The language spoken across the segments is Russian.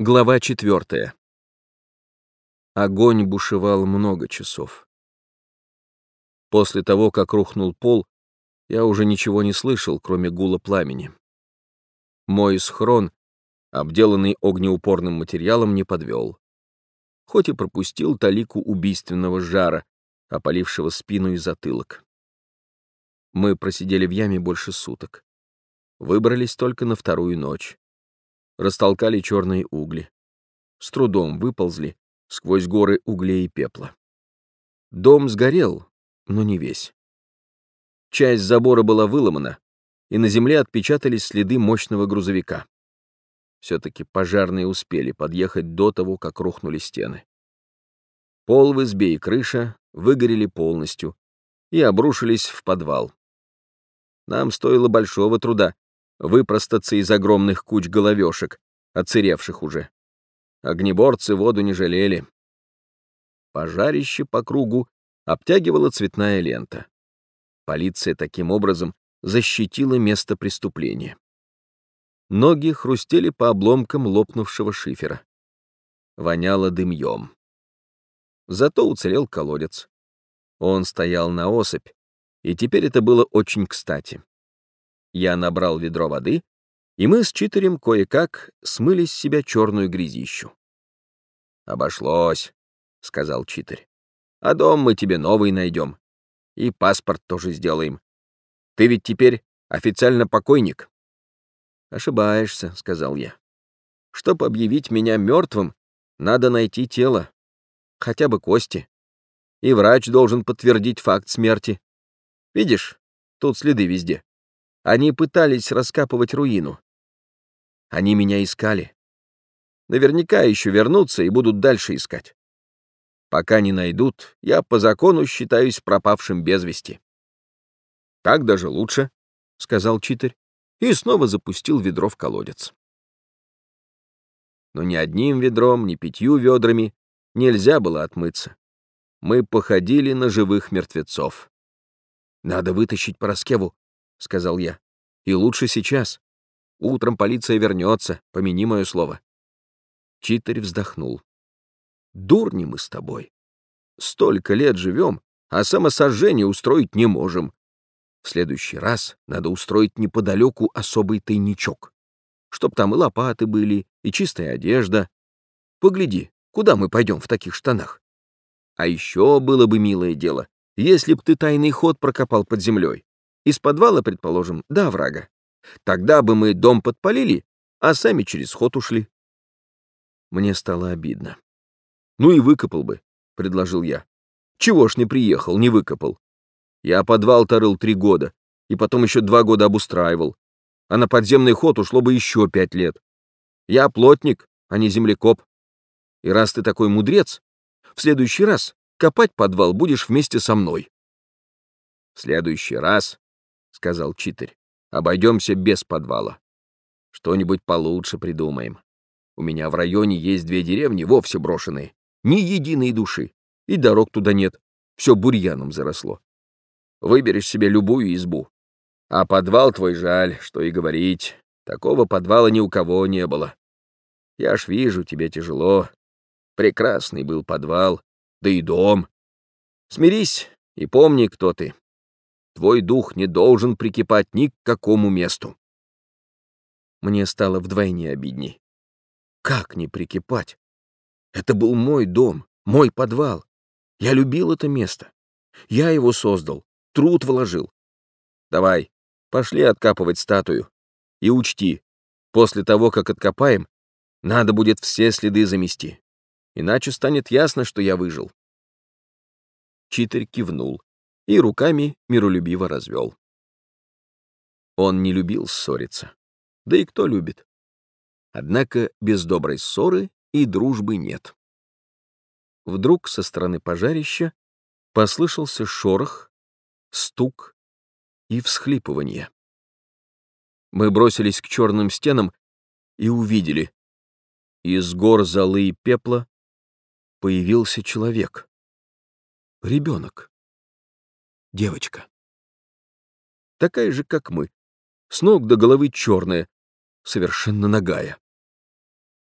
Глава четвертая. Огонь бушевал много часов. После того, как рухнул пол, я уже ничего не слышал, кроме гула пламени. Мой схрон, обделанный огнеупорным материалом, не подвел. Хоть и пропустил талику убийственного жара, опалившего спину и затылок. Мы просидели в яме больше суток. Выбрались только на вторую ночь растолкали черные угли. С трудом выползли сквозь горы углей и пепла. Дом сгорел, но не весь. Часть забора была выломана, и на земле отпечатались следы мощного грузовика. Все-таки пожарные успели подъехать до того, как рухнули стены. Пол в избе и крыша выгорели полностью и обрушились в подвал. Нам стоило большого труда выпростаться из огромных куч головешек, отсыревших уже. Огнеборцы воду не жалели. Пожарище по кругу обтягивала цветная лента. Полиция таким образом защитила место преступления. Ноги хрустели по обломкам лопнувшего шифера. Воняло дымьем. Зато уцелел колодец. Он стоял на осыпь, и теперь это было очень кстати. Я набрал ведро воды, и мы с читерем кое-как смыли с себя черную грязищу. «Обошлось», — сказал читер. «А дом мы тебе новый найдем. И паспорт тоже сделаем. Ты ведь теперь официально покойник». «Ошибаешься», — сказал я. «Чтоб объявить меня мертвым, надо найти тело, хотя бы кости. И врач должен подтвердить факт смерти. Видишь, тут следы везде. Они пытались раскапывать руину. Они меня искали. Наверняка еще вернутся и будут дальше искать. Пока не найдут, я по закону считаюсь пропавшим без вести. Так даже лучше, — сказал читарь, и снова запустил ведро в колодец. Но ни одним ведром, ни пятью ведрами нельзя было отмыться. Мы походили на живых мертвецов. «Надо вытащить Пороскеву», — сказал я. «И лучше сейчас. Утром полиция вернется, помяни мое слово». Читарь вздохнул. «Дурни мы с тобой. Столько лет живем, а самосожжение устроить не можем. В следующий раз надо устроить неподалеку особый тайничок, чтоб там и лопаты были, и чистая одежда. Погляди, куда мы пойдем в таких штанах? А еще было бы милое дело, если б ты тайный ход прокопал под землей. Из подвала, предположим, до врага. Тогда бы мы дом подпалили, а сами через ход ушли. Мне стало обидно. Ну и выкопал бы, предложил я. Чего ж не приехал, не выкопал? Я подвал тарыл три года, и потом еще два года обустраивал. А на подземный ход ушло бы еще пять лет. Я плотник, а не землекоп. И раз ты такой мудрец, в следующий раз копать подвал будешь вместе со мной. В следующий раз — сказал читарь. «Обойдемся без подвала. Что-нибудь получше придумаем. У меня в районе есть две деревни, вовсе брошенные. Ни единой души. И дорог туда нет. Все бурьяном заросло. Выберешь себе любую избу. А подвал твой жаль, что и говорить. Такого подвала ни у кого не было. Я ж вижу, тебе тяжело. Прекрасный был подвал, да и дом. Смирись и помни, кто ты. Твой дух не должен прикипать ни к какому месту. Мне стало вдвойне обидней. Как не прикипать? Это был мой дом, мой подвал. Я любил это место. Я его создал, труд вложил. Давай, пошли откапывать статую. И учти, после того, как откопаем, надо будет все следы замести. Иначе станет ясно, что я выжил. Читер кивнул и руками миролюбиво развел. Он не любил ссориться. Да и кто любит? Однако без доброй ссоры и дружбы нет. Вдруг со стороны пожарища послышался шорох, стук и всхлипывание. Мы бросились к черным стенам и увидели. Из гор золы и пепла появился человек. Ребенок девочка. Такая же, как мы, с ног до головы черная, совершенно нагая.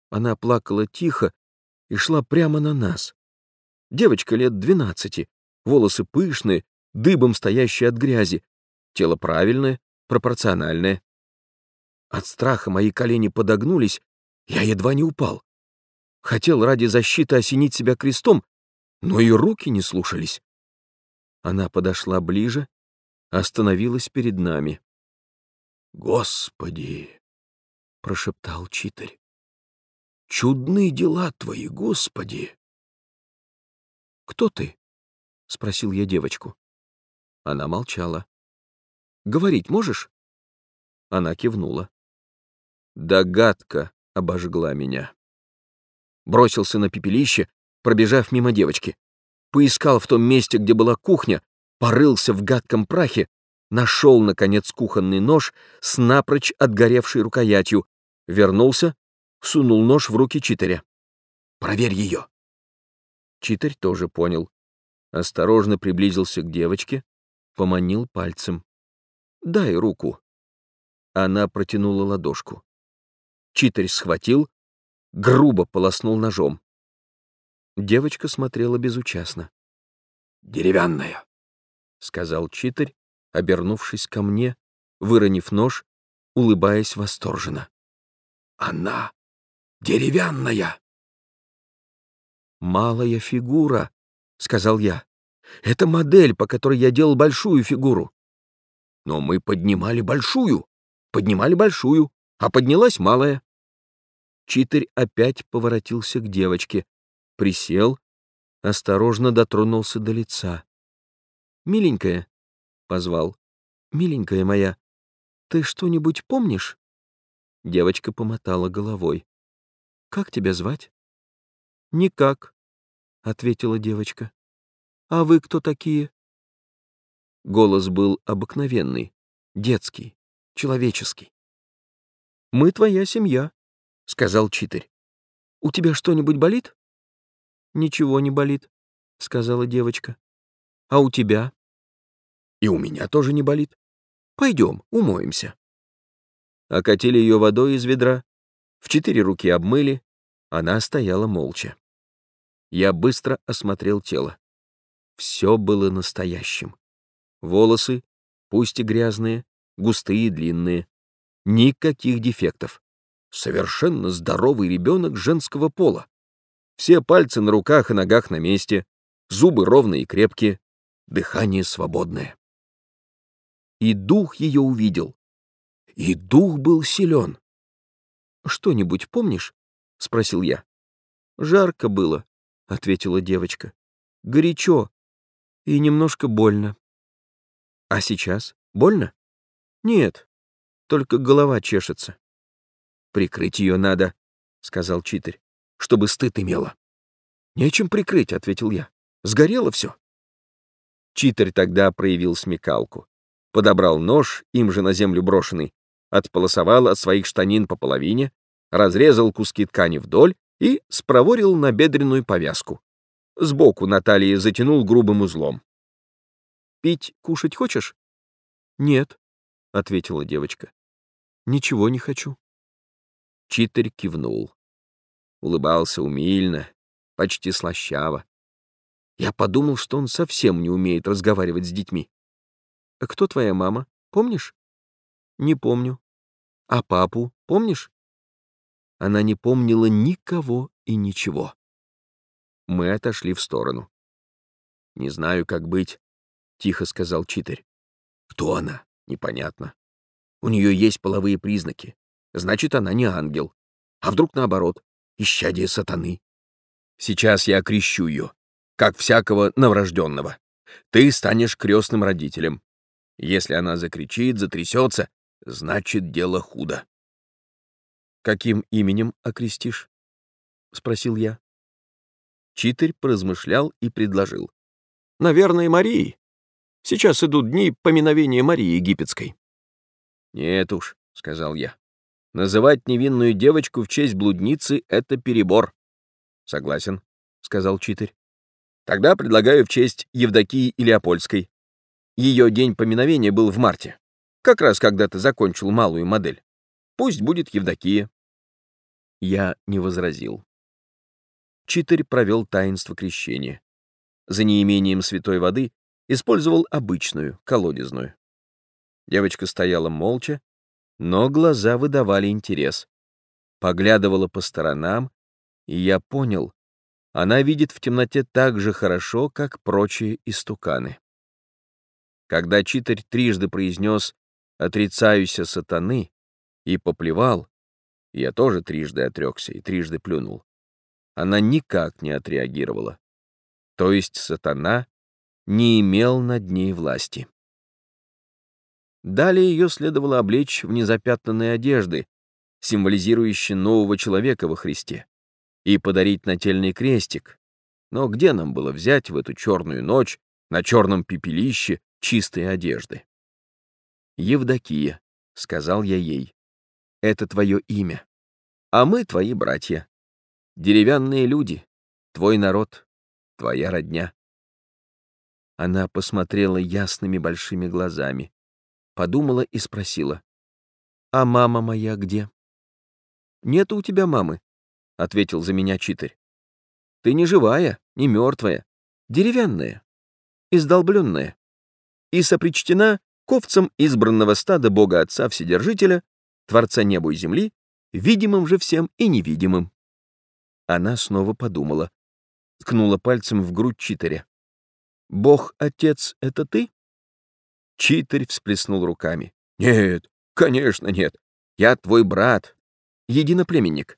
Она плакала тихо и шла прямо на нас. Девочка лет двенадцати, волосы пышные, дыбом стоящие от грязи, тело правильное, пропорциональное. От страха мои колени подогнулись, я едва не упал. Хотел ради защиты осенить себя крестом, но и руки не слушались. Она подошла ближе, остановилась перед нами. «Господи!» — прошептал читарь. «Чудны дела твои, Господи!» «Кто ты?» — спросил я девочку. Она молчала. «Говорить можешь?» Она кивнула. Догадка обожгла меня. Бросился на пепелище, пробежав мимо девочки. Поискал в том месте, где была кухня, порылся в гадком прахе, нашел, наконец, кухонный нож с напрочь отгоревшей рукоятью, вернулся, сунул нож в руки читаря. «Проверь ее!» Читарь тоже понял. Осторожно приблизился к девочке, поманил пальцем. «Дай руку». Она протянула ладошку. Читарь схватил, грубо полоснул ножом. Девочка смотрела безучастно. «Деревянная», — сказал читарь, обернувшись ко мне, выронив нож, улыбаясь восторженно. «Она деревянная!» «Малая фигура», — сказал я. «Это модель, по которой я делал большую фигуру». «Но мы поднимали большую, поднимали большую, а поднялась малая. Читарь опять поворотился к девочке, присел, осторожно дотронулся до лица. «Миленькая», — позвал, — «миленькая моя, ты что-нибудь помнишь?» Девочка помотала головой. «Как тебя звать?» «Никак», — ответила девочка. «А вы кто такие?» Голос был обыкновенный, детский, человеческий. «Мы твоя семья», — сказал читарь. «У тебя что-нибудь болит?» «Ничего не болит», — сказала девочка. «А у тебя?» «И у меня тоже не болит. Пойдем, умоемся». Окатили ее водой из ведра, в четыре руки обмыли, она стояла молча. Я быстро осмотрел тело. Все было настоящим. Волосы, пусть и грязные, густые и длинные, Никаких дефектов. Совершенно здоровый ребенок женского пола. Все пальцы на руках и ногах на месте, зубы ровные и крепкие, дыхание свободное. И дух ее увидел. И дух был силен. «Что-нибудь помнишь?» — спросил я. «Жарко было», — ответила девочка. «Горячо и немножко больно». «А сейчас больно?» «Нет, только голова чешется. «Прикрыть ее надо», — сказал читарь, — «чтобы стыд имела». «Нечем прикрыть», — ответил я. «Сгорело все». Читарь тогда проявил смекалку. Подобрал нож, им же на землю брошенный, отполосовал от своих штанин по половине, разрезал куски ткани вдоль и спроворил на бедренную повязку. Сбоку на затянул грубым узлом. «Пить, кушать хочешь?» «Нет», — ответила девочка. Ничего не хочу. Читарь кивнул. Улыбался умильно, почти слащаво. Я подумал, что он совсем не умеет разговаривать с детьми. «А кто твоя мама? Помнишь?» «Не помню». «А папу помнишь?» Она не помнила никого и ничего. Мы отошли в сторону. «Не знаю, как быть», — тихо сказал читарь. «Кто она? Непонятно. У нее есть половые признаки. Значит, она не ангел. А вдруг наоборот, исчадие сатаны. Сейчас я окрещу ее, как всякого новорожденного. Ты станешь крестным родителем. Если она закричит, затрясется, значит, дело худо. «Каким именем окрестишь?» — спросил я. Читарь поразмышлял и предложил. «Наверное, Марии. Сейчас идут дни поминовения Марии Египетской». «Нет уж», — сказал я. «Называть невинную девочку в честь блудницы — это перебор». «Согласен», — сказал читарь. «Тогда предлагаю в честь Евдокии Илеопольской. Ее день поминовения был в марте, как раз когда ты закончил малую модель. Пусть будет Евдокия». Я не возразил. Читарь провел таинство крещения. За неимением святой воды использовал обычную, колодезную. Девочка стояла молча, но глаза выдавали интерес. Поглядывала по сторонам, и я понял, она видит в темноте так же хорошо, как прочие истуканы. Когда читарь трижды произнес «отрицаюся сатаны» и поплевал, я тоже трижды отрекся и трижды плюнул. Она никак не отреагировала. То есть сатана не имел над ней власти. Далее ее следовало облечь в незапятнанные одежды, символизирующие нового человека во Христе, и подарить нательный крестик. Но где нам было взять в эту черную ночь на черном пепелище чистой одежды? «Евдокия», — сказал я ей, — «это твое имя, а мы твои братья, деревянные люди, твой народ, твоя родня». Она посмотрела ясными большими глазами подумала и спросила. «А мама моя где?» «Нету у тебя мамы», — ответил за меня читарь. «Ты не живая, не мертвая, деревянная, издолбленная и сопричтена к избранного стада Бога Отца Вседержителя, Творца неба и земли, видимым же всем и невидимым». Она снова подумала, ткнула пальцем в грудь читаря. «Бог Отец — это ты?» Читарь всплеснул руками. «Нет, конечно нет. Я твой брат, единоплеменник».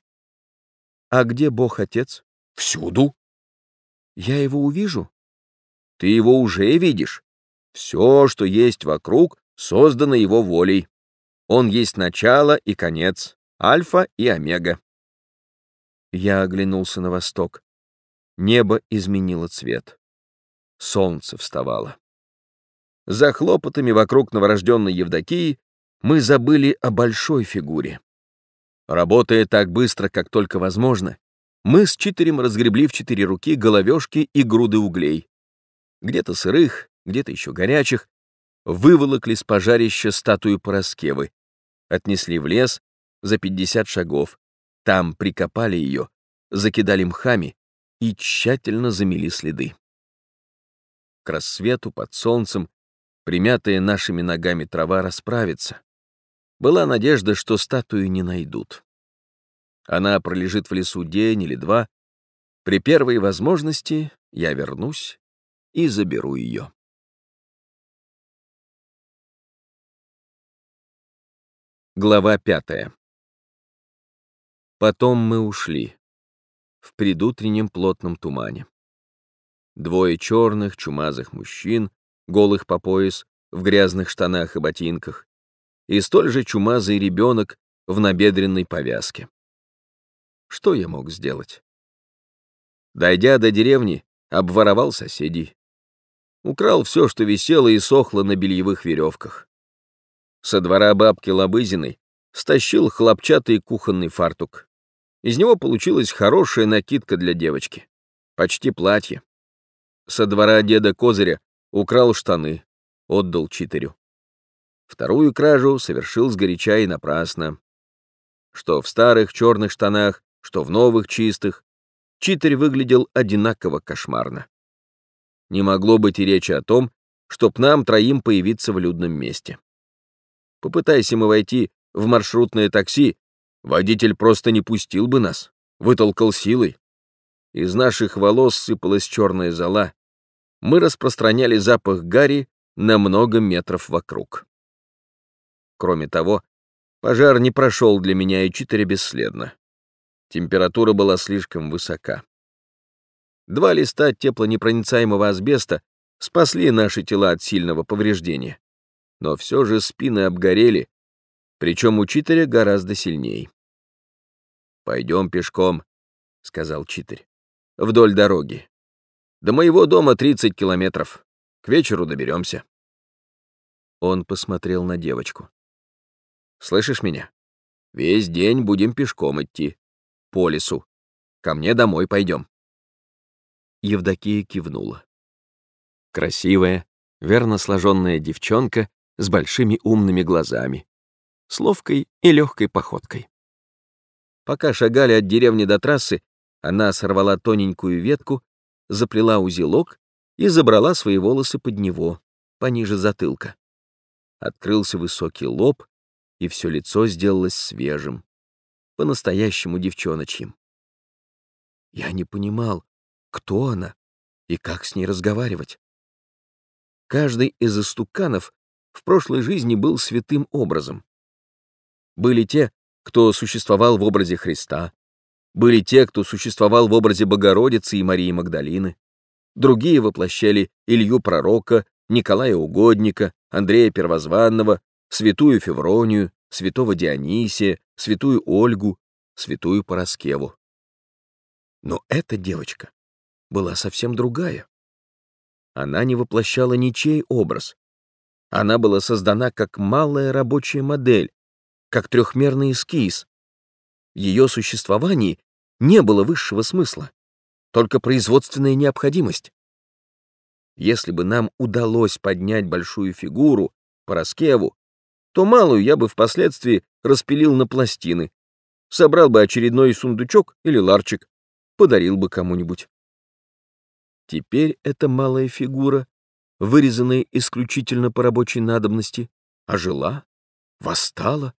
«А где Бог-Отец?» «Всюду». «Я его увижу?» «Ты его уже видишь. Все, что есть вокруг, создано его волей. Он есть начало и конец, альфа и омега». Я оглянулся на восток. Небо изменило цвет. Солнце вставало. За хлопотами вокруг новорожденной Евдокии мы забыли о большой фигуре. Работая так быстро, как только возможно, мы с читерем разгребли в четыре руки головешки и груды углей. Где-то сырых, где-то еще горячих, выволокли с пожарища статую Пороскевы, отнесли в лес за 50 шагов, там прикопали ее, закидали мхами и тщательно замели следы. К рассвету под солнцем примятая нашими ногами трава расправится. Была надежда, что статую не найдут. Она пролежит в лесу день или два. При первой возможности я вернусь и заберу ее. Глава пятая. Потом мы ушли. В предутреннем плотном тумане. Двое черных, чумазых мужчин голых по пояс, в грязных штанах и ботинках, и столь же чумазый ребенок в набедренной повязке. Что я мог сделать? Дойдя до деревни, обворовал соседей. Украл все, что висело и сохло на бельевых веревках. Со двора бабки Лобызиной стащил хлопчатый кухонный фартук. Из него получилась хорошая накидка для девочки. Почти платье. Со двора деда Козыря Украл штаны, отдал читерю. Вторую кражу совершил сгоряча и напрасно. Что в старых черных штанах, что в новых чистых, читер выглядел одинаково кошмарно. Не могло быть и речи о том, чтоб нам троим появиться в людном месте. Попытайся мы войти в маршрутное такси, водитель просто не пустил бы нас, вытолкал силой. Из наших волос сыпалась черная зола, мы распространяли запах гари на много метров вокруг. Кроме того, пожар не прошел для меня и читаря бесследно. Температура была слишком высока. Два листа теплонепроницаемого асбеста спасли наши тела от сильного повреждения. Но все же спины обгорели, причем у читаря гораздо сильней. «Пойдем пешком», — сказал читарь, — «вдоль дороги. До моего дома 30 километров. К вечеру доберемся. Он посмотрел на девочку. Слышишь меня? Весь день будем пешком идти. По лесу. Ко мне домой пойдем. Евдокия кивнула. Красивая, верно сложенная девчонка с большими умными глазами, с ловкой и легкой походкой. Пока шагали от деревни до трассы, она сорвала тоненькую ветку, заплела узелок и забрала свои волосы под него, пониже затылка. Открылся высокий лоб, и все лицо сделалось свежим, по-настоящему девчоночьим. Я не понимал, кто она и как с ней разговаривать. Каждый из истуканов в прошлой жизни был святым образом. Были те, кто существовал в образе Христа, были те, кто существовал в образе Богородицы и Марии Магдалины, другие воплощали Илью Пророка, Николая Угодника, Андрея Первозванного, святую Февронию, святого Дионисия, святую Ольгу, святую Пороскеву. Но эта девочка была совсем другая. Она не воплощала ничей образ. Она была создана как малая рабочая модель, как трехмерный эскиз. В ее существовании не было высшего смысла, только производственная необходимость. Если бы нам удалось поднять большую фигуру, Пороскеву, то малую я бы впоследствии распилил на пластины, собрал бы очередной сундучок или ларчик, подарил бы кому-нибудь. Теперь эта малая фигура, вырезанная исключительно по рабочей надобности, ожила, восстала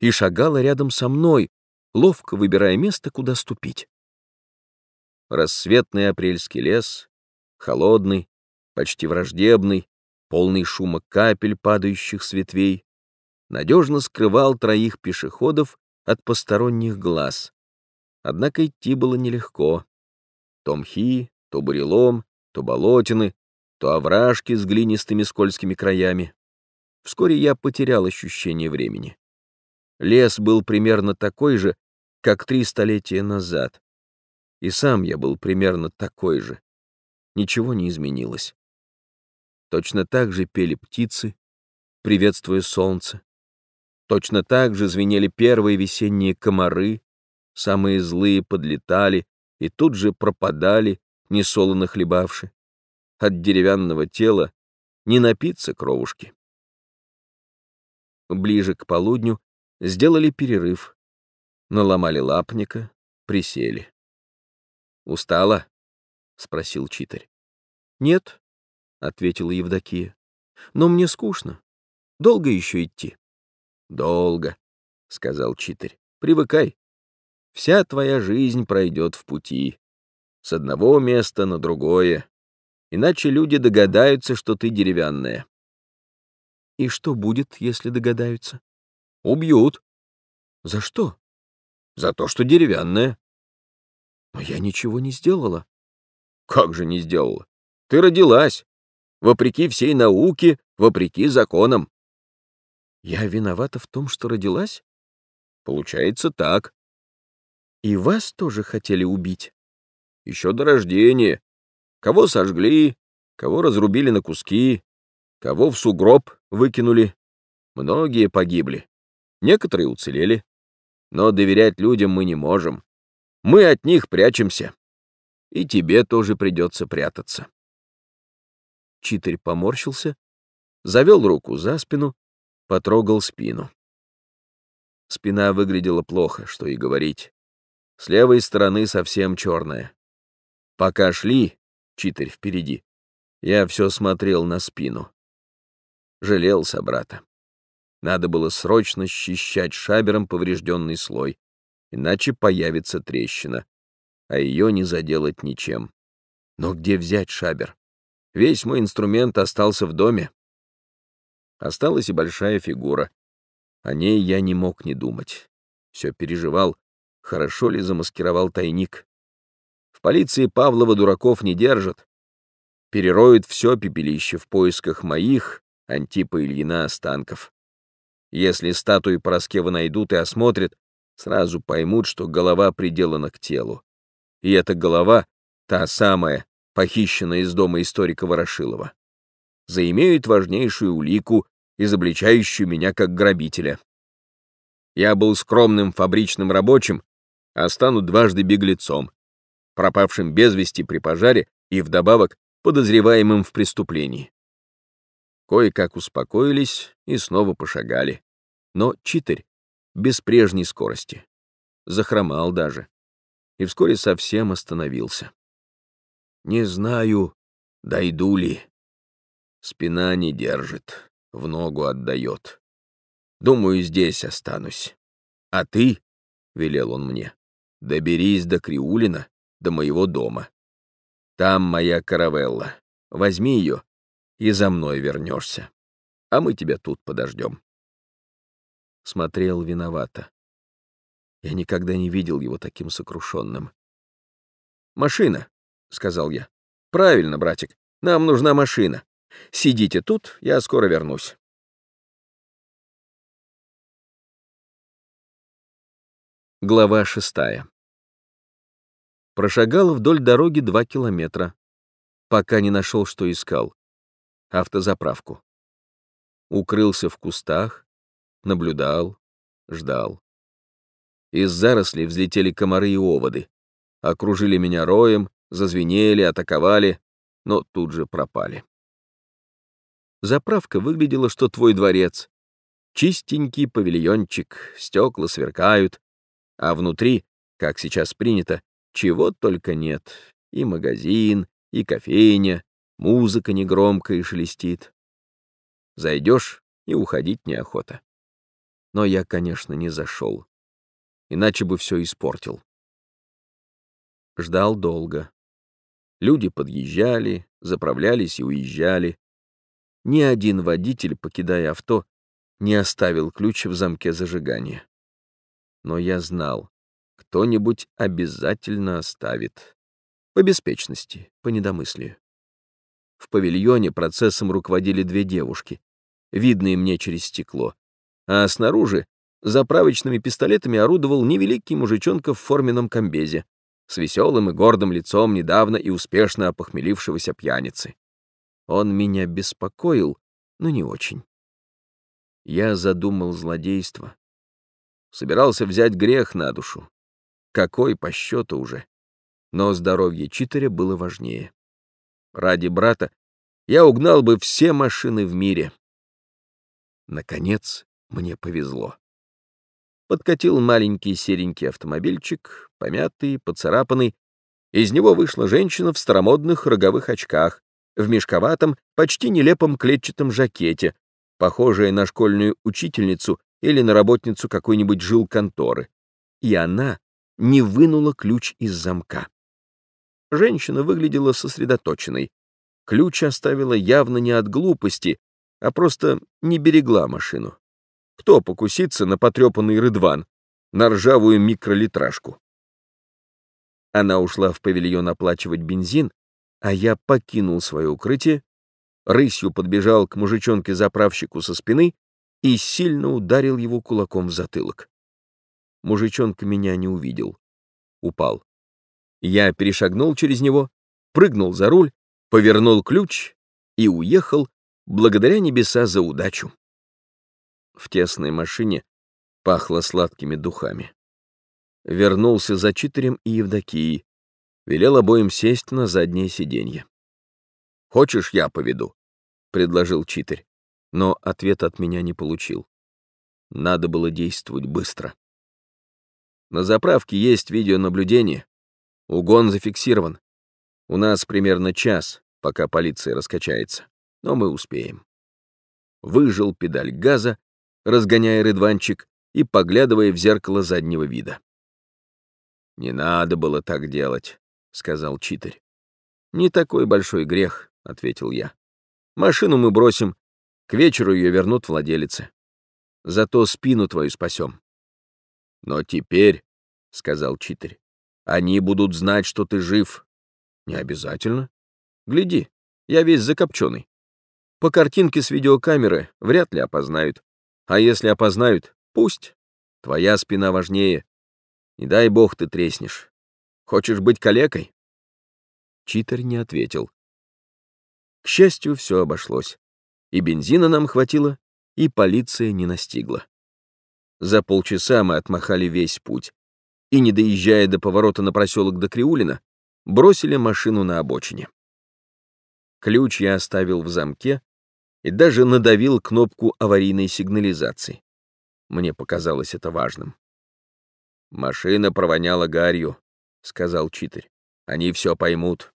и шагала рядом со мной, ловко выбирая место, куда ступить. Рассветный апрельский лес, холодный, почти враждебный, полный шума капель, падающих с ветвей, надежно скрывал троих пешеходов от посторонних глаз. Однако идти было нелегко. То мхи, то бурелом, то болотины, то овражки с глинистыми скользкими краями. Вскоре я потерял ощущение времени. Лес был примерно такой же, как три столетия назад. И сам я был примерно такой же. Ничего не изменилось. Точно так же пели птицы, приветствуя солнце. Точно так же звенели первые весенние комары, самые злые подлетали и тут же пропадали, несолоно хлебавши. От деревянного тела не напиться кровушки. Ближе к полудню сделали перерыв, наломали лапника, присели. «Устала?» — спросил читарь. «Нет», — ответила Евдокия, — «но мне скучно. Долго еще идти?» «Долго», — сказал читарь. «Привыкай. Вся твоя жизнь пройдет в пути. С одного места на другое. Иначе люди догадаются, что ты деревянная». «И что будет, если догадаются?» «Убьют». «За что?» «За то, что деревянная». «Но я ничего не сделала». «Как же не сделала? Ты родилась. Вопреки всей науке, вопреки законам. Я виновата в том, что родилась? Получается так. И вас тоже хотели убить? Еще до рождения. Кого сожгли, кого разрубили на куски, кого в сугроб выкинули. Многие погибли. Некоторые уцелели. Но доверять людям мы не можем. Мы от них прячемся. И тебе тоже придется прятаться. Читарь поморщился, завел руку за спину потрогал спину. Спина выглядела плохо, что и говорить. С левой стороны совсем черная. Пока шли, читарь впереди, я все смотрел на спину. Жалел собрата. Надо было срочно счищать шабером поврежденный слой, иначе появится трещина, а ее не заделать ничем. Но где взять шабер? Весь мой инструмент остался в доме. Осталась и большая фигура. О ней я не мог не думать. Все переживал, хорошо ли замаскировал тайник. В полиции Павлова дураков не держат. Перероют все пепелище в поисках моих, Антипа Ильина, останков. Если статуи Пороскева найдут и осмотрят, сразу поймут, что голова приделана к телу. И эта голова — та самая, похищенная из дома историка Ворошилова заимеют важнейшую улику, изобличающую меня как грабителя. Я был скромным фабричным рабочим, а стану дважды беглецом, пропавшим без вести при пожаре и вдобавок подозреваемым в преступлении. Кое-как успокоились и снова пошагали, но читарь без прежней скорости. захромал даже, и вскоре совсем остановился. Не знаю, дойду ли. Спина не держит, в ногу отдает. Думаю, здесь останусь. А ты, — велел он мне, — доберись до Криулина, до моего дома. Там моя каравелла. Возьми ее и за мной вернешься. А мы тебя тут подождем. Смотрел виновато. Я никогда не видел его таким сокрушенным. «Машина», — сказал я. «Правильно, братик, нам нужна машина. Сидите тут, я скоро вернусь». Глава шестая. Прошагал вдоль дороги два километра, пока не нашел, что искал. Автозаправку. Укрылся в кустах, наблюдал, ждал. Из зарослей взлетели комары и оводы, окружили меня роем, зазвенели, атаковали, но тут же пропали. Заправка выглядела, что твой дворец. Чистенький павильончик, стекла сверкают, а внутри, как сейчас принято, чего только нет. И магазин, и кофейня, музыка негромкая и шелестит. Зайдешь, и уходить неохота. Но я, конечно, не зашел. Иначе бы все испортил. Ждал долго. Люди подъезжали, заправлялись и уезжали. Ни один водитель, покидая авто, не оставил ключ в замке зажигания но я знал, кто-нибудь обязательно оставит. По беспечности, по недомыслию. В павильоне процессом руководили две девушки, видные мне через стекло, а снаружи заправочными пистолетами орудовал невеликий мужичонка в форменном комбезе, с веселым и гордым лицом недавно и успешно опохмелившегося пьяницы. Он меня беспокоил, но не очень. Я задумал злодейство, Собирался взять грех на душу. Какой по счету уже. Но здоровье читаря было важнее. Ради брата я угнал бы все машины в мире. Наконец, мне повезло. Подкатил маленький серенький автомобильчик, помятый, поцарапанный. Из него вышла женщина в старомодных роговых очках, в мешковатом, почти нелепом клетчатом жакете, похожая на школьную учительницу или на работницу какой-нибудь жилконторы, и она не вынула ключ из замка. Женщина выглядела сосредоточенной. Ключ оставила явно не от глупости, а просто не берегла машину. Кто покусится на потрепанный рыдван, на ржавую микролитражку? Она ушла в павильон оплачивать бензин, а я покинул свое укрытие, рысью подбежал к мужичонке-заправщику со спины и сильно ударил его кулаком в затылок. Мужичонка меня не увидел. Упал. Я перешагнул через него, прыгнул за руль, повернул ключ и уехал, благодаря небеса за удачу. В тесной машине пахло сладкими духами. Вернулся за Читерем и Евдокией, велел обоим сесть на заднее сиденье. «Хочешь, я поведу?» — предложил Читер но ответ от меня не получил. Надо было действовать быстро. На заправке есть видеонаблюдение. Угон зафиксирован. У нас примерно час, пока полиция раскачается, но мы успеем. Выжил педаль газа, разгоняя рыдванчик и поглядывая в зеркало заднего вида. «Не надо было так делать», — сказал читарь. «Не такой большой грех», — ответил я. «Машину мы бросим к вечеру ее вернут владелице. Зато спину твою спасем. Но теперь, — сказал читарь, — они будут знать, что ты жив. Не обязательно. Гляди, я весь закопченный. По картинке с видеокамеры вряд ли опознают. А если опознают, пусть. Твоя спина важнее. Не дай бог ты треснешь. Хочешь быть калекой? Читер не ответил. К счастью, все обошлось. И бензина нам хватило, и полиция не настигла. За полчаса мы отмахали весь путь, и, не доезжая до поворота на проселок до Криулина, бросили машину на обочине. Ключ я оставил в замке и даже надавил кнопку аварийной сигнализации. Мне показалось это важным. Машина провоняла гарью, сказал читарь. Они все поймут.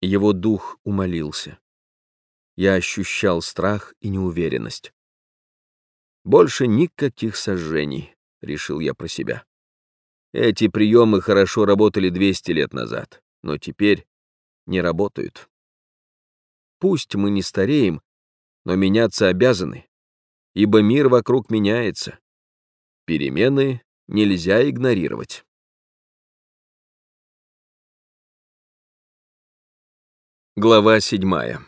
Его дух умолился. Я ощущал страх и неуверенность. Больше никаких сожжений, решил я про себя. Эти приемы хорошо работали 200 лет назад, но теперь не работают. Пусть мы не стареем, но меняться обязаны, ибо мир вокруг меняется. Перемены нельзя игнорировать. Глава седьмая.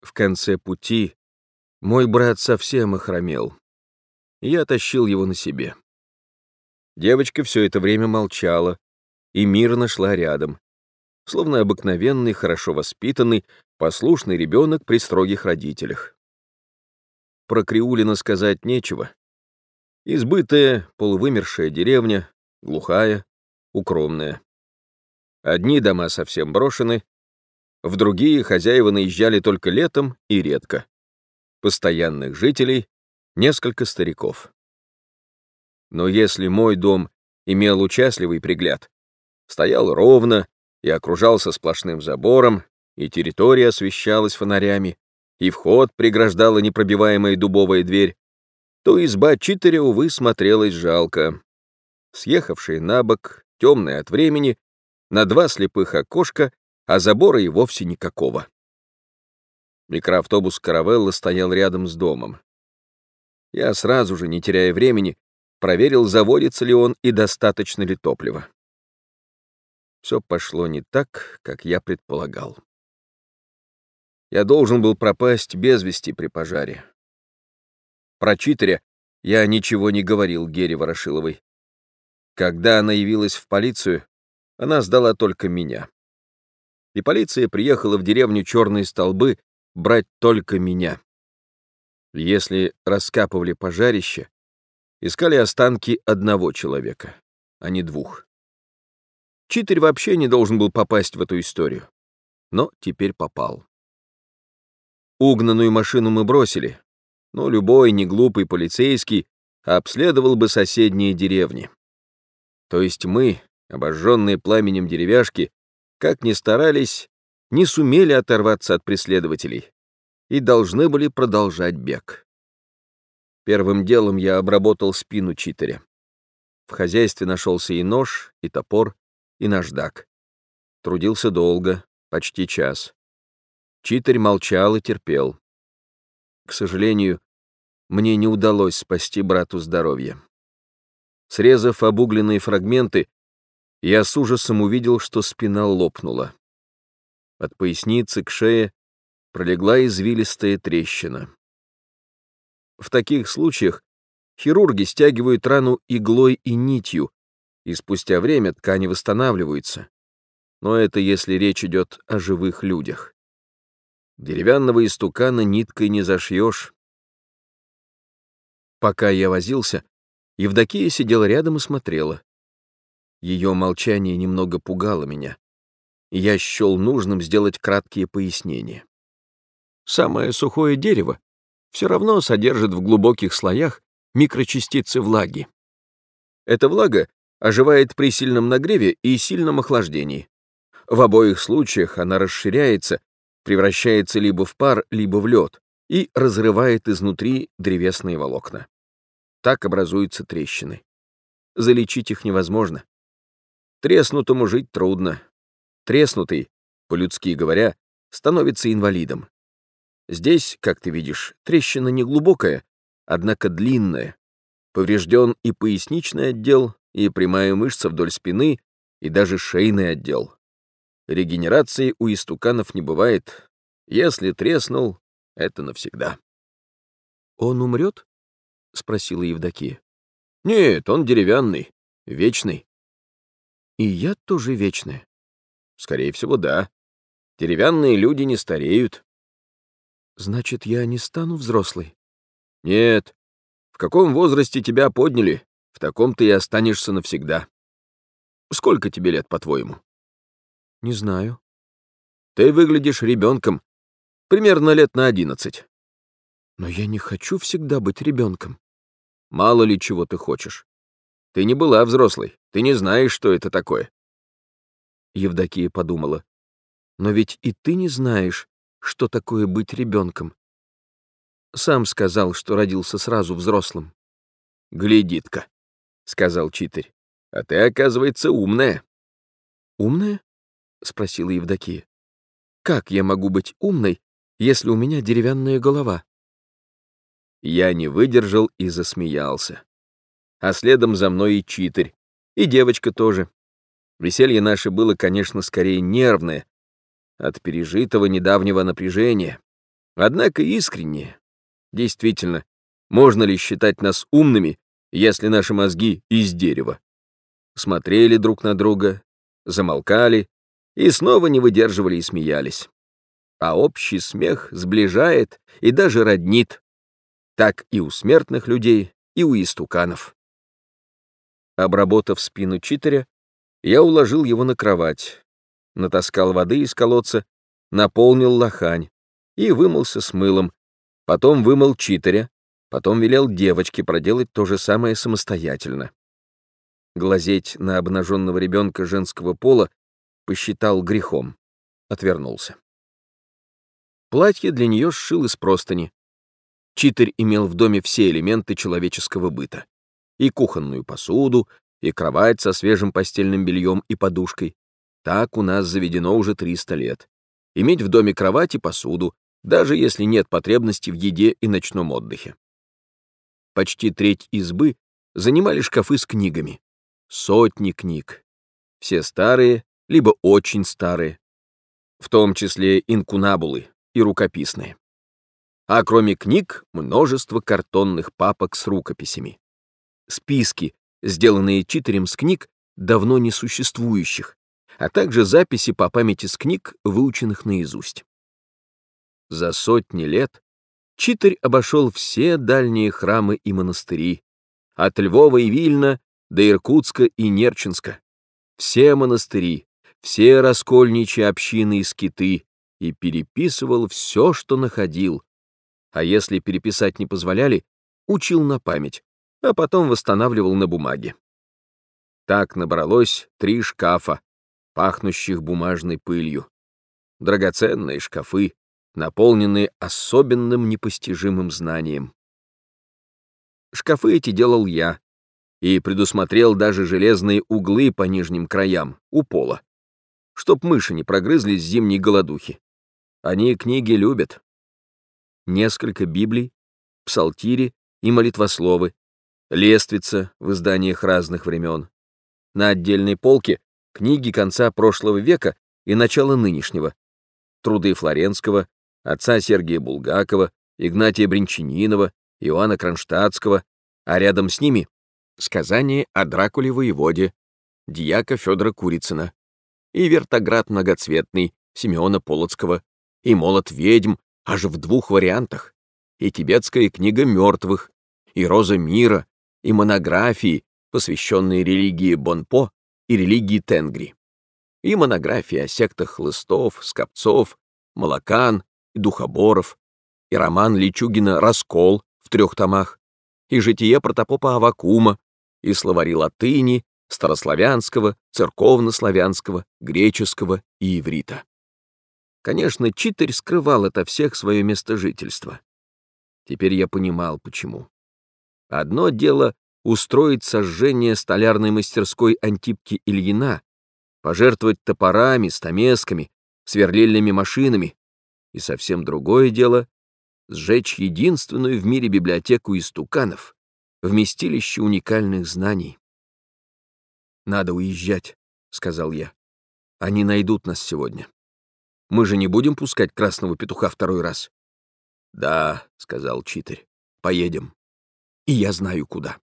В конце пути мой брат совсем охромел. Я тащил его на себе. Девочка все это время молчала и мирно шла рядом, словно обыкновенный, хорошо воспитанный, послушный ребенок при строгих родителях. Про Криулина сказать нечего. Избытая, полувымершая деревня, глухая, укромная. Одни дома совсем брошены, в другие хозяева наезжали только летом и редко. Постоянных жителей — несколько стариков. Но если мой дом имел участливый пригляд, стоял ровно и окружался сплошным забором, и территория освещалась фонарями, и вход преграждала непробиваемая дубовая дверь, то изба Читаря, увы, смотрелась жалко. Съехавшая на бок, темная от времени, на два слепых окошка, а забора и вовсе никакого. Микроавтобус «Каравелла» стоял рядом с домом. Я сразу же, не теряя времени, проверил, заводится ли он и достаточно ли топлива. Все пошло не так, как я предполагал. Я должен был пропасть без вести при пожаре. Про читеря я ничего не говорил Гере Ворошиловой. Когда она явилась в полицию, она сдала только меня. И полиция приехала в деревню Черные Столбы брать только меня. Если раскапывали пожарище, искали останки одного человека, а не двух. Читарь вообще не должен был попасть в эту историю. Но теперь попал. Угнанную машину мы бросили, но любой неглупый полицейский обследовал бы соседние деревни. То есть мы, обожженные пламенем деревяшки, как ни старались, не сумели оторваться от преследователей и должны были продолжать бег. Первым делом я обработал спину читаря. В хозяйстве нашелся и нож, и топор, и наждак. Трудился долго, почти час. Читарь молчал и терпел. К сожалению, мне не удалось спасти брату здоровье. Срезав обугленные фрагменты, я с ужасом увидел, что спина лопнула. От поясницы к шее пролегла извилистая трещина. В таких случаях хирурги стягивают рану иглой и нитью, и спустя время ткани восстанавливаются. Но это если речь идет о живых людях. Деревянного истукана ниткой не зашьешь. Пока я возился, Евдокия сидела рядом и смотрела. Ее молчание немного пугало меня, и я счел нужным сделать краткие пояснения. Самое сухое дерево все равно содержит в глубоких слоях микрочастицы влаги. Эта влага оживает при сильном нагреве и сильном охлаждении. В обоих случаях она расширяется, превращается либо в пар, либо в лед и разрывает изнутри древесные волокна. Так образуются трещины. Залечить их невозможно. Треснутому жить трудно. Треснутый, по-людски говоря, становится инвалидом. Здесь, как ты видишь, трещина не глубокая, однако длинная. Поврежден и поясничный отдел, и прямая мышца вдоль спины, и даже шейный отдел. Регенерации у истуканов не бывает. Если треснул, это навсегда. «Он умрет?» — спросила Евдокия. «Нет, он деревянный, вечный». И я тоже вечная. Скорее всего, да. Деревянные люди не стареют. Значит, я не стану взрослой? Нет. В каком возрасте тебя подняли, таком ты и останешься навсегда. Сколько тебе лет, по-твоему? Не знаю. Ты выглядишь ребенком. Примерно лет на одиннадцать. Но я не хочу всегда быть ребенком. Мало ли чего ты хочешь. Ты не была взрослой, ты не знаешь, что это такое. Евдокия подумала. Но ведь и ты не знаешь, что такое быть ребенком. Сам сказал, что родился сразу взрослым. Глядит-ка, сказал читарь. А ты, оказывается, умная. Умная? спросила Евдокия. Как я могу быть умной, если у меня деревянная голова? Я не выдержал и засмеялся. А следом за мной и читарь, и девочка тоже. Веселье наше было, конечно, скорее нервное, от пережитого недавнего напряжения, однако искреннее. Действительно, можно ли считать нас умными, если наши мозги из дерева? Смотрели друг на друга, замолкали и снова не выдерживали и смеялись. А общий смех сближает и даже роднит. Так и у смертных людей, и у истуканов. Обработав спину читаря, я уложил его на кровать, натаскал воды из колодца, наполнил лохань и вымылся с мылом, потом вымыл читаря, потом велел девочке проделать то же самое самостоятельно. Глазеть на обнаженного ребенка женского пола посчитал грехом, отвернулся. Платье для нее сшил из простыни. Читарь имел в доме все элементы человеческого быта. И кухонную посуду, и кровать со свежим постельным бельем и подушкой. Так у нас заведено уже 300 лет. Иметь в доме кровать и посуду, даже если нет потребности в еде и ночном отдыхе. Почти треть избы занимали шкафы с книгами. Сотни книг. Все старые, либо очень старые. В том числе инкунабулы и рукописные. А кроме книг, множество картонных папок с рукописями. Списки, сделанные читерем с книг, давно несуществующих, а также записи по памяти с книг, выученных наизусть. За сотни лет читарь обошел все дальние храмы и монастыри, от Львова и Вильна до Иркутска и Нерчинска, все монастыри, все раскольничьи общины и скиты, и переписывал все, что находил, а если переписать не позволяли, учил на память, а потом восстанавливал на бумаге. Так набралось три шкафа, пахнущих бумажной пылью. Драгоценные шкафы, наполненные особенным непостижимым знанием. Шкафы эти делал я и предусмотрел даже железные углы по нижним краям, у пола, чтоб мыши не прогрызлись зимней голодухи. Они книги любят. Несколько библий, псалтири и молитвословы, лествица в изданиях разных времен. На отдельной полке книги конца прошлого века и начала нынешнего, труды Флоренского, отца Сергия Булгакова, Игнатия Бринчанинова, Иоанна Кронштадтского, а рядом с ними — сказание о Дракуле воеводе, дьяка Федора Курицына, и вертоград многоцветный Симеона Полоцкого, и молот ведьм аж в двух вариантах, и тибетская книга мертвых, и роза мира, и монографии, посвященные религии Бонпо и религии Тенгри, и монографии о сектах хлыстов, скопцов, молокан и духоборов, и роман Личугина «Раскол» в трех томах, и житие протопопа Авакума, и словари латыни, старославянского, церковнославянского, греческого и иврита. Конечно, читарь скрывал это всех свое место жительства. Теперь я понимал, почему. Одно дело устроить сожжение столярной мастерской Антипки Ильина, пожертвовать топорами, стамесками, сверлильными машинами, и совсем другое дело — сжечь единственную в мире библиотеку истуканов, вместилище уникальных знаний. «Надо уезжать», — сказал я. «Они найдут нас сегодня. Мы же не будем пускать красного петуха второй раз». «Да», — сказал читарь, — «поедем» и я знаю куда.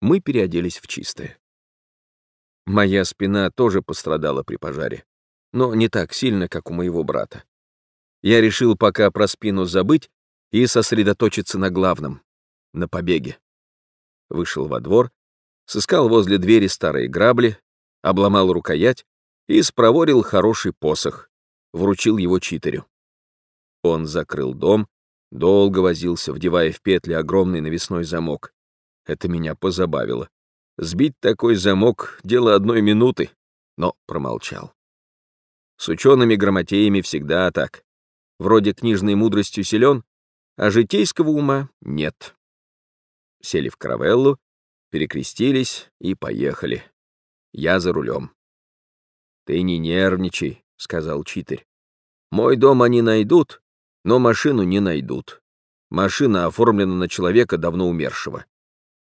Мы переоделись в чистое. Моя спина тоже пострадала при пожаре, но не так сильно, как у моего брата. Я решил пока про спину забыть и сосредоточиться на главном — на побеге. Вышел во двор, сыскал возле двери старые грабли, обломал рукоять и спроворил хороший посох, вручил его читарю. Он закрыл дом, Долго возился, вдевая в петли огромный навесной замок. Это меня позабавило. Сбить такой замок — дело одной минуты, но промолчал. С учеными-грамотеями всегда так. Вроде книжной мудростью силен, а житейского ума нет. Сели в каравеллу, перекрестились и поехали. Я за рулем. «Ты не нервничай», — сказал читарь. «Мой дом они найдут, но машину не найдут. Машина оформлена на человека, давно умершего.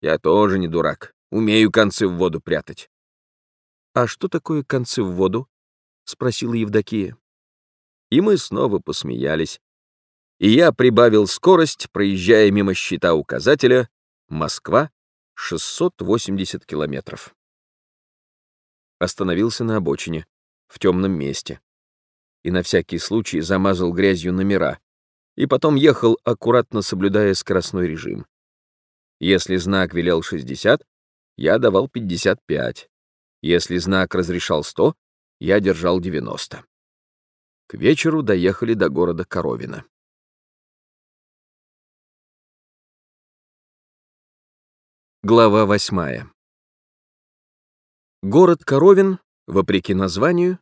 Я тоже не дурак, умею концы в воду прятать». «А что такое концы в воду?» — спросила Евдокия. И мы снова посмеялись. И я прибавил скорость, проезжая мимо щита указателя «Москва, 680 километров». Остановился на обочине, в темном месте. И на всякий случай замазал грязью номера. И потом ехал, аккуратно соблюдая скоростной режим. Если знак велел 60, я давал 55. Если знак разрешал 100, я держал 90. Вечеру доехали до города Коровина. Глава восьмая. Город Коровин, вопреки названию,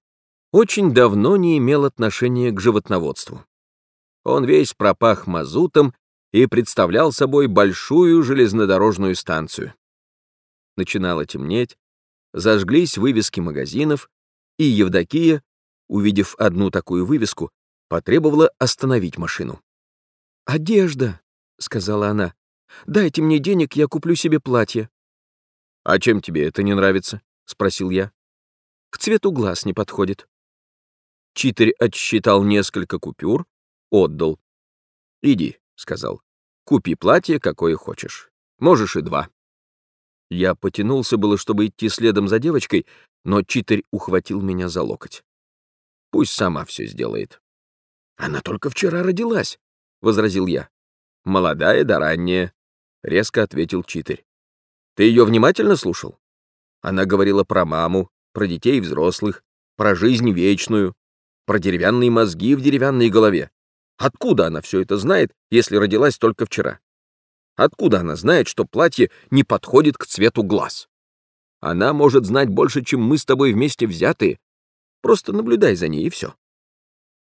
очень давно не имел отношения к животноводству. Он весь пропах мазутом и представлял собой большую железнодорожную станцию. Начинало темнеть, зажглись вывески магазинов, и Евдокия, увидев одну такую вывеску, потребовала остановить машину. «Одежда», — сказала она. «Дайте мне денег, я куплю себе платье». «А чем тебе это не нравится?» — спросил я. «К цвету глаз не подходит». Читарь отсчитал несколько купюр, отдал. «Иди», — сказал, — «купи платье, какое хочешь. Можешь и два». Я потянулся было, чтобы идти следом за девочкой, но читарь ухватил меня за локоть. Пусть сама все сделает. Она только вчера родилась, — возразил я. Молодая да ранняя, — резко ответил читарь. Ты ее внимательно слушал? Она говорила про маму, про детей и взрослых, про жизнь вечную, про деревянные мозги в деревянной голове. Откуда она все это знает, если родилась только вчера? Откуда она знает, что платье не подходит к цвету глаз? Она может знать больше, чем мы с тобой вместе взятые. Просто наблюдай за ней, и все.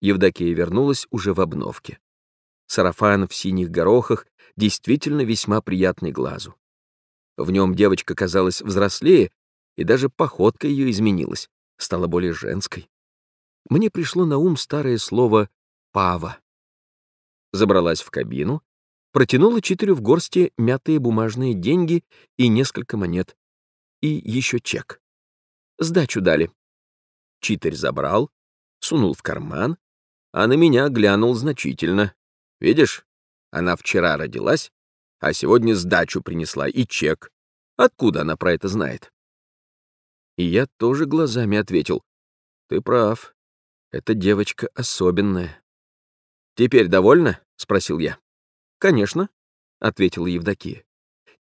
Евдокия вернулась уже в обновке. Сарафан в синих горохах действительно весьма приятный глазу. В нем девочка казалась взрослее, и даже походка ее изменилась, стала более женской. Мне пришло на ум старое слово «пава». Забралась в кабину, протянула Читерю в горсти мятые бумажные деньги и несколько монет, и еще чек. Сдачу дали. Читарь забрал, сунул в карман, а на меня глянул значительно. Видишь, она вчера родилась, а сегодня сдачу принесла и чек. Откуда она про это знает? И я тоже глазами ответил. Ты прав, эта девочка особенная. «Теперь довольна?» — спросил я. «Конечно», — ответила Евдокия.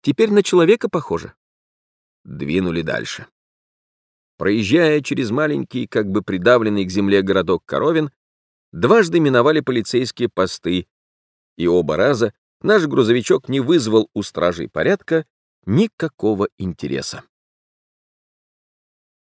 «Теперь на человека похоже» двинули дальше. Проезжая через маленький, как бы придавленный к земле городок Коровин, дважды миновали полицейские посты, и оба раза наш грузовичок не вызвал у стражей порядка никакого интереса.